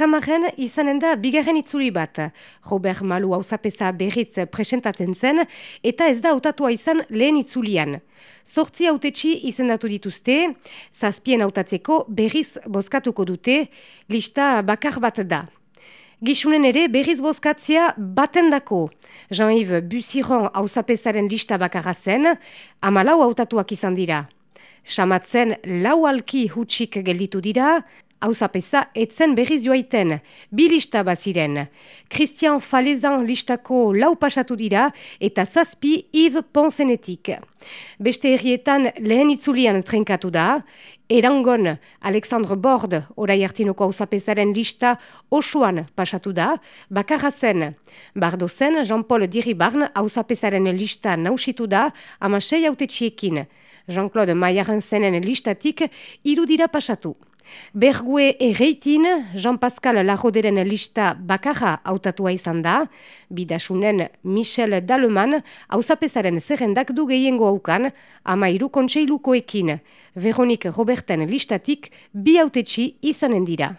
Sakamaren izanen da bigarren itzuli bat. Robert Malu hauzapeza berriz presentatzen zen eta ez da hautatua izan lehen itzulian. Zortzi hautetxi izendatu dituzte, zazpien hautatzeko berriz bozkatuko dute, lista bakar bat da. Gixunen ere berriz bozkatzea baten dako. Jean-Yves Bussiron hauzapezaren lista bakarra zen, amalau hautatuak izan dira. Samatzen lau alki hutsik gelditu dira, hauzapeza etzen berriz joaiten, bi lista baziren. Christian Falezan listako lau pasatu dira eta zazpi Yves Ponsenetik. Beste herrietan lehen itzulian trenkatu da, Erangon Alexandre Bord orai hartinoko hauzapezaren lista osoan pasatu da, bakarra zen. Bardo zen Jean-Paul Diribarn hauzapezaren lista nausitu da amasei autetxiekin. Jean-Claude Maillaren zenen listatik irudira pasatu. Bergue erreitin, Jean-Pascal Laroderen lista bakarra autatua izan da, bidasunen Michel Daleman hauzapezaren zerrendak du gehiengo haukan, ama iru kontseilukoekin. Veronik Roberten listatik bi autetxi izanen dira.